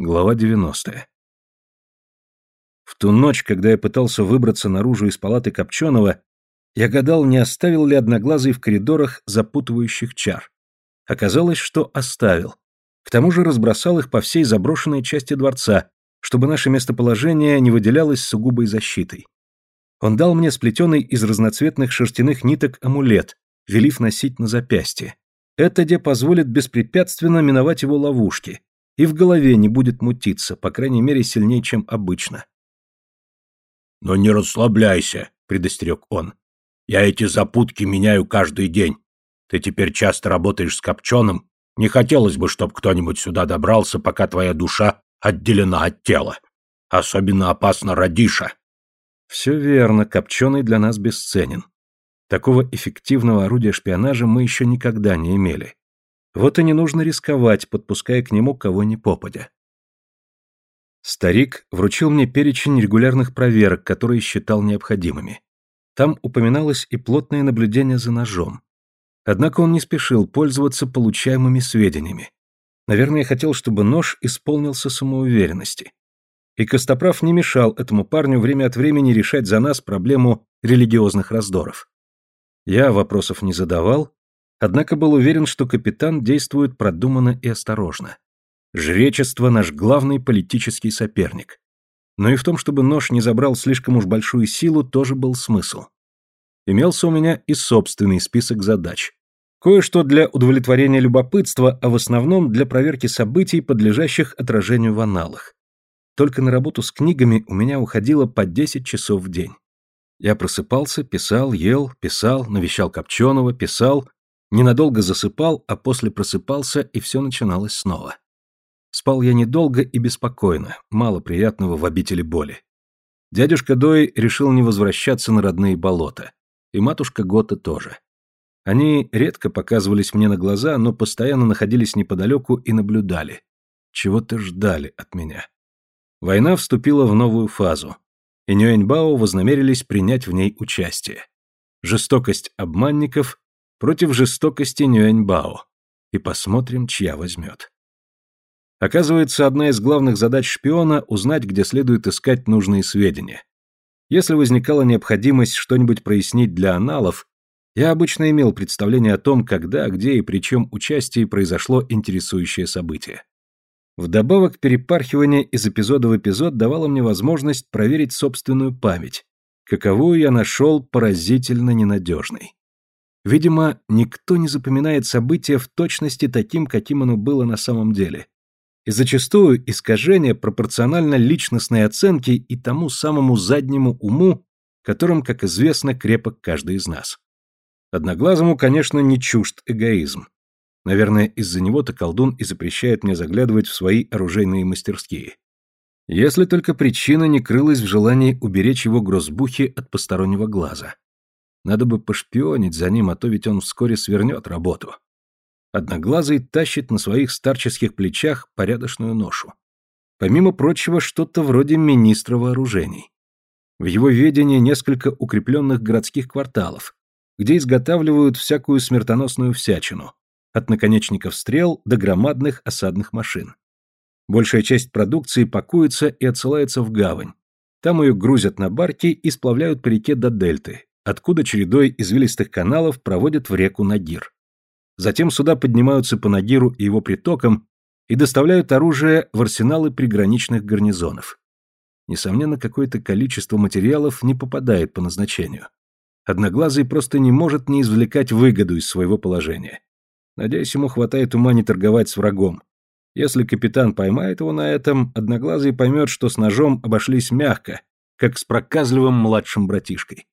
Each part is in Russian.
Глава 90. В ту ночь, когда я пытался выбраться наружу из палаты Копченого, я гадал, не оставил ли Одноглазый в коридорах запутывающих чар. Оказалось, что оставил. К тому же разбросал их по всей заброшенной части дворца, чтобы наше местоположение не выделялось сугубой защитой. Он дал мне сплетенный из разноцветных шерстяных ниток амулет, велив носить на запястье. Это где позволит беспрепятственно миновать его ловушки, и в голове не будет мутиться, по крайней мере, сильнее, чем обычно. «Но не расслабляйся», — предостерег он. «Я эти запутки меняю каждый день. Ты теперь часто работаешь с Копченым. Не хотелось бы, чтобы кто-нибудь сюда добрался, пока твоя душа отделена от тела. Особенно опасно Радиша». Все верно, Копченый для нас бесценен. Такого эффективного орудия шпионажа мы еще никогда не имели. Вот и не нужно рисковать, подпуская к нему кого ни попадя. Старик вручил мне перечень регулярных проверок, которые считал необходимыми. Там упоминалось и плотное наблюдение за ножом. Однако он не спешил пользоваться получаемыми сведениями. Наверное, хотел, чтобы нож исполнился самоуверенности. И Костоправ не мешал этому парню время от времени решать за нас проблему религиозных раздоров. Я вопросов не задавал, однако был уверен, что капитан действует продуманно и осторожно. Жречество – наш главный политический соперник. Но и в том, чтобы нож не забрал слишком уж большую силу, тоже был смысл. Имелся у меня и собственный список задач. Кое-что для удовлетворения любопытства, а в основном для проверки событий, подлежащих отражению в аналах. Только на работу с книгами у меня уходило по 10 часов в день. Я просыпался, писал, ел, писал, навещал Копченого, писал, ненадолго засыпал, а после просыпался, и все начиналось снова. Спал я недолго и беспокойно, мало приятного в обители боли. Дядюшка Дой решил не возвращаться на родные болота. И матушка Гота тоже. Они редко показывались мне на глаза, но постоянно находились неподалеку и наблюдали. Чего-то ждали от меня. Война вступила в новую фазу и Нюэньбао вознамерились принять в ней участие. Жестокость обманников против жестокости Нюэньбао. И посмотрим, чья возьмет. Оказывается, одна из главных задач шпиона – узнать, где следует искать нужные сведения. Если возникала необходимость что-нибудь прояснить для аналов, я обычно имел представление о том, когда, где и при чем участии произошло интересующее событие. Вдобавок, перепархивание из эпизода в эпизод давало мне возможность проверить собственную память, каковую я нашел поразительно ненадежной. Видимо, никто не запоминает события в точности таким, каким оно было на самом деле. И зачастую искажение пропорционально личностной оценке и тому самому заднему уму, которым, как известно, крепок каждый из нас. Одноглазому, конечно, не чужд эгоизм. Наверное, из-за него-то колдун и запрещает мне заглядывать в свои оружейные мастерские. Если только причина не крылась в желании уберечь его грозбухи от постороннего глаза. Надо бы пошпионить за ним, а то ведь он вскоре свернет работу. Одноглазый тащит на своих старческих плечах порядочную ношу. Помимо прочего, что-то вроде министра вооружений. В его ведении несколько укрепленных городских кварталов, где изготавливают всякую смертоносную всячину, от наконечников стрел до громадных осадных машин. Большая часть продукции пакуется и отсылается в гавань. Там ее грузят на барки и сплавляют по реке до дельты, откуда чередой извилистых каналов проводят в реку Нагир. Затем сюда поднимаются по Нагиру и его притокам и доставляют оружие в арсеналы приграничных гарнизонов. Несомненно, какое-то количество материалов не попадает по назначению. Одноглазый просто не может не извлекать выгоду из своего положения. Надеюсь, ему хватает ума не торговать с врагом. Если капитан поймает его на этом, Одноглазый поймет, что с ножом обошлись мягко, как с проказливым младшим братишкой.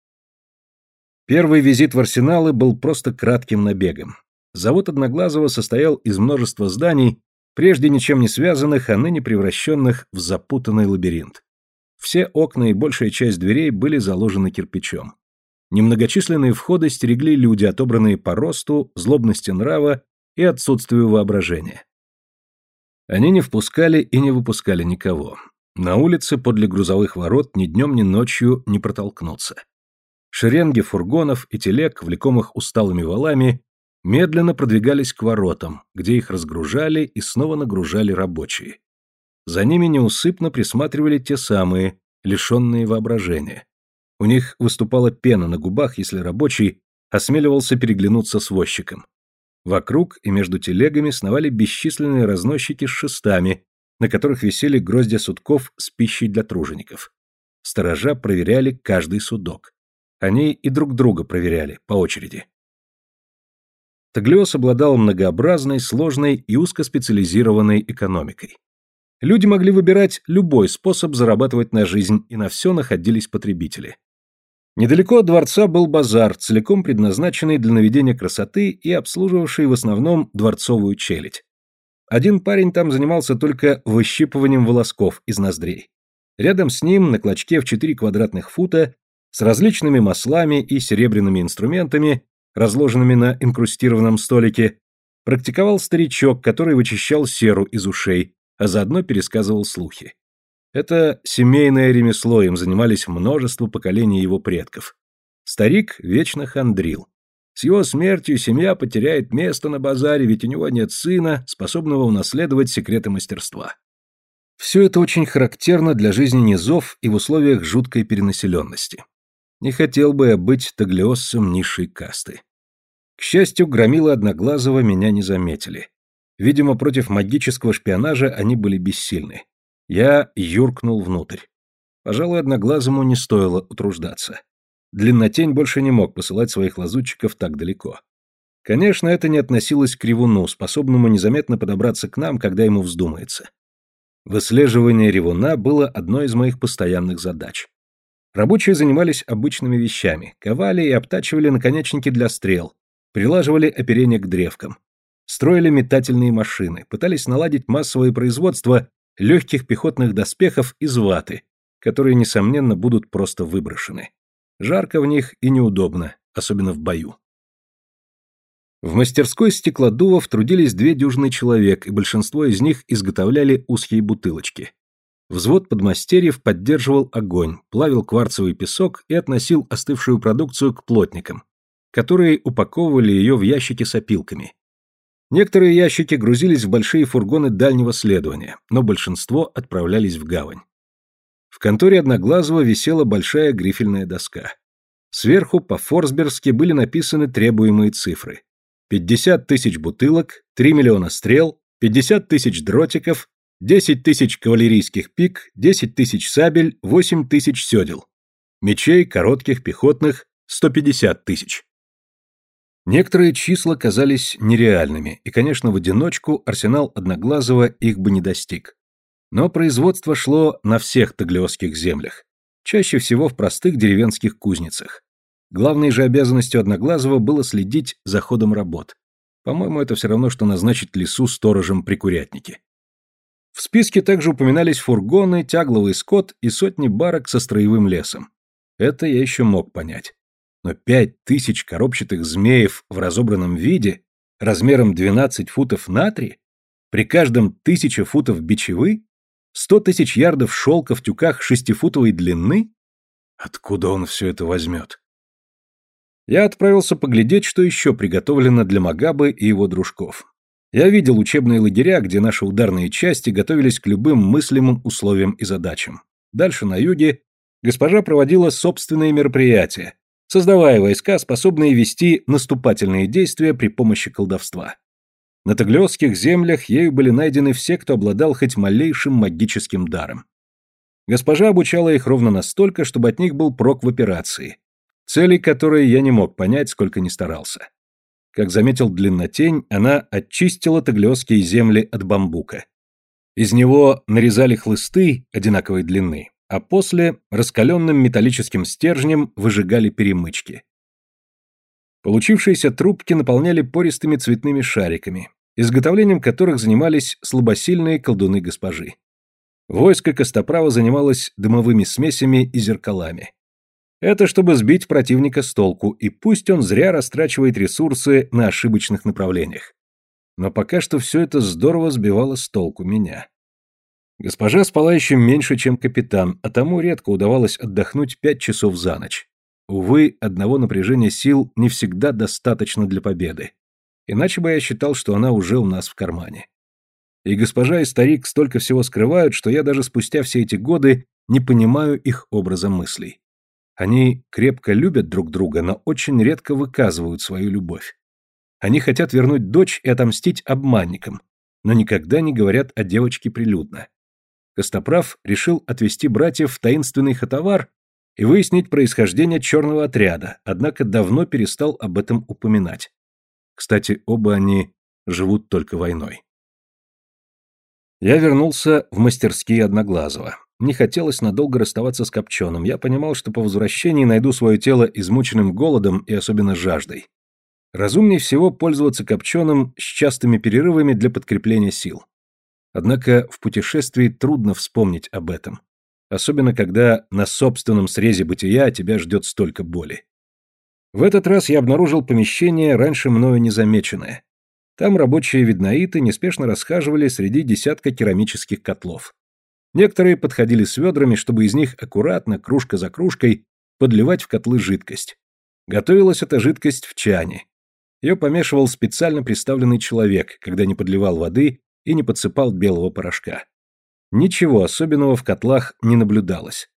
Первый визит в арсеналы был просто кратким набегом. Завод Одноглазого состоял из множества зданий, прежде ничем не связанных, а ныне превращенных в запутанный лабиринт. Все окна и большая часть дверей были заложены кирпичом. Немногочисленные входы стерегли люди, отобранные по росту, злобности нрава и отсутствию воображения. Они не впускали и не выпускали никого. На улице подле грузовых ворот ни днем, ни ночью не протолкнуться. Шеренги фургонов и телег, влекомых усталыми валами, медленно продвигались к воротам, где их разгружали и снова нагружали рабочие. За ними неусыпно присматривали те самые, лишенные воображения. У них выступала пена на губах, если рабочий осмеливался переглянуться с возчиком. Вокруг и между телегами сновали бесчисленные разносчики с шестами, на которых висели гроздья судков с пищей для тружеников. Сторожа проверяли каждый судок. Они и друг друга проверяли по очереди. Таглиос обладал многообразной, сложной и узкоспециализированной экономикой. Люди могли выбирать любой способ зарабатывать на жизнь, и на все находились потребители. Недалеко от дворца был базар, целиком предназначенный для наведения красоты и обслуживавший в основном дворцовую челядь. Один парень там занимался только выщипыванием волосков из ноздрей. Рядом с ним, на клочке в 4 квадратных фута, с различными маслами и серебряными инструментами, разложенными на инкрустированном столике, практиковал старичок, который вычищал серу из ушей, а заодно пересказывал слухи. Это семейное ремесло, им занимались множество поколений его предков. Старик вечно хандрил. С его смертью семья потеряет место на базаре, ведь у него нет сына, способного унаследовать секреты мастерства. Все это очень характерно для жизни низов и в условиях жуткой перенаселенности. Не хотел бы я быть таглиоссом низшей касты. К счастью, громилы Одноглазого меня не заметили. Видимо, против магического шпионажа они были бессильны. Я юркнул внутрь. Пожалуй, Одноглазому не стоило утруждаться. Длиннотень больше не мог посылать своих лазутчиков так далеко. Конечно, это не относилось к ревуну, способному незаметно подобраться к нам, когда ему вздумается. Выслеживание ревуна было одной из моих постоянных задач. Рабочие занимались обычными вещами, ковали и обтачивали наконечники для стрел, прилаживали оперение к древкам, строили метательные машины, пытались наладить массовое производство легких пехотных доспехов из ваты, которые, несомненно, будут просто выброшены. Жарко в них и неудобно, особенно в бою. В мастерской стеклодувов трудились две дюжины человек, и большинство из них изготовляли узкие бутылочки. Взвод подмастерьев поддерживал огонь, плавил кварцевый песок и относил остывшую продукцию к плотникам, которые упаковывали ее в ящики с опилками. Некоторые ящики грузились в большие фургоны дальнего следования, но большинство отправлялись в гавань. В конторе Одноглазого висела большая грифельная доска. Сверху по-форсбергски были написаны требуемые цифры. 50 тысяч бутылок, 3 миллиона стрел, 50 тысяч дротиков, 10 тысяч кавалерийских пик, 10 тысяч сабель, 8 тысяч седел. Мечей, коротких, пехотных, 150 тысяч. Некоторые числа казались нереальными, и, конечно, в одиночку арсенал Одноглазого их бы не достиг. Но производство шло на всех таглиосских землях, чаще всего в простых деревенских кузницах. Главной же обязанностью Одноглазого было следить за ходом работ. По-моему, это все равно, что назначить лесу сторожем при курятнике. В списке также упоминались фургоны, тягловый скот и сотни барок со строевым лесом. Это я еще мог понять. Но пять тысяч коробчатых змеев в разобранном виде, размером 12 футов на три, при каждом тысяча футов бичевы, Сто тысяч ярдов шелка в тюках шестифутовой длины? Откуда он все это возьмет? Я отправился поглядеть, что еще приготовлено для Магабы и его дружков. Я видел учебные лагеря, где наши ударные части готовились к любым мыслимым условиям и задачам. Дальше на юге госпожа проводила собственные мероприятия, создавая войска, способные вести наступательные действия при помощи колдовства. На таглиосских землях ею были найдены все, кто обладал хоть малейшим магическим даром. Госпожа обучала их ровно настолько, чтобы от них был прок в операции, цели которой я не мог понять, сколько ни старался. Как заметил длиннотень, она очистила таглиосские земли от бамбука. Из него нарезали хлысты одинаковой длины, а после раскаленным металлическим стержнем выжигали перемычки. Получившиеся трубки наполняли пористыми цветными шариками, изготовлением которых занимались слабосильные колдуны госпожи. Войско Костоправа занималось дымовыми смесями и зеркалами. Это чтобы сбить противника с толку, и пусть он зря растрачивает ресурсы на ошибочных направлениях. Но пока что все это здорово сбивало с толку меня. Госпожа спала еще меньше, чем капитан, а тому редко удавалось отдохнуть пять часов за ночь. Увы, одного напряжения сил не всегда достаточно для победы. Иначе бы я считал, что она уже у нас в кармане. И госпожа и старик столько всего скрывают, что я даже спустя все эти годы не понимаю их образа мыслей. Они крепко любят друг друга, но очень редко выказывают свою любовь. Они хотят вернуть дочь и отомстить обманникам, но никогда не говорят о девочке прилюдно. Костоправ решил отвезти братьев в таинственный хатовар и выяснить происхождение черного отряда, однако давно перестал об этом упоминать. Кстати, оба они живут только войной. Я вернулся в мастерские Одноглазого. Не хотелось надолго расставаться с Копченым. Я понимал, что по возвращении найду свое тело измученным голодом и особенно жаждой. Разумнее всего пользоваться Копченым с частыми перерывами для подкрепления сил. Однако в путешествии трудно вспомнить об этом. Особенно, когда на собственном срезе бытия тебя ждет столько боли. В этот раз я обнаружил помещение, раньше мною незамеченное. Там рабочие виднаиты неспешно расхаживали среди десятка керамических котлов. Некоторые подходили с ведрами, чтобы из них аккуратно, кружка за кружкой, подливать в котлы жидкость. Готовилась эта жидкость в чане. Ее помешивал специально приставленный человек, когда не подливал воды и не подсыпал белого порошка. Ничего особенного в котлах не наблюдалось.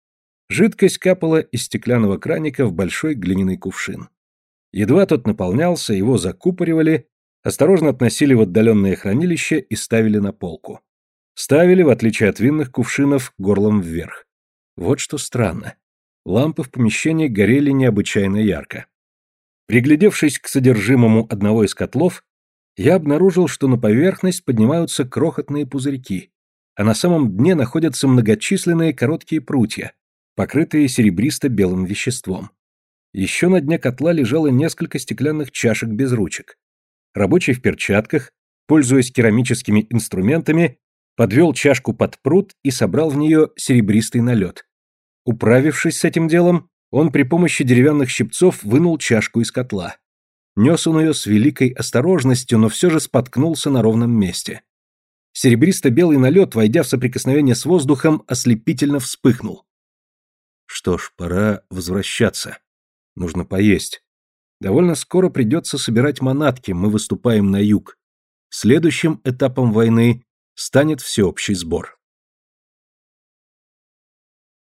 Жидкость капала из стеклянного краника в большой глиняный кувшин. Едва тот наполнялся, его закупоривали, осторожно относили в отдаленное хранилище и ставили на полку. Ставили, в отличие от винных кувшинов, горлом вверх. Вот что странно. Лампы в помещении горели необычайно ярко. Приглядевшись к содержимому одного из котлов, я обнаружил, что на поверхность поднимаются крохотные пузырьки, а на самом дне находятся многочисленные короткие прутья, покрытые серебристо-белым веществом. Еще на дне котла лежало несколько стеклянных чашек без ручек. Рабочий в перчатках, пользуясь керамическими инструментами, подвел чашку под пруд и собрал в нее серебристый налет. Управившись с этим делом, он при помощи деревянных щипцов вынул чашку из котла. Нес он ее с великой осторожностью, но все же споткнулся на ровном месте. Серебристо-белый налет, войдя в соприкосновение с воздухом, ослепительно вспыхнул. Что ж, пора возвращаться. Нужно поесть. Довольно скоро придется собирать манатки, мы выступаем на юг. Следующим этапом войны станет всеобщий сбор.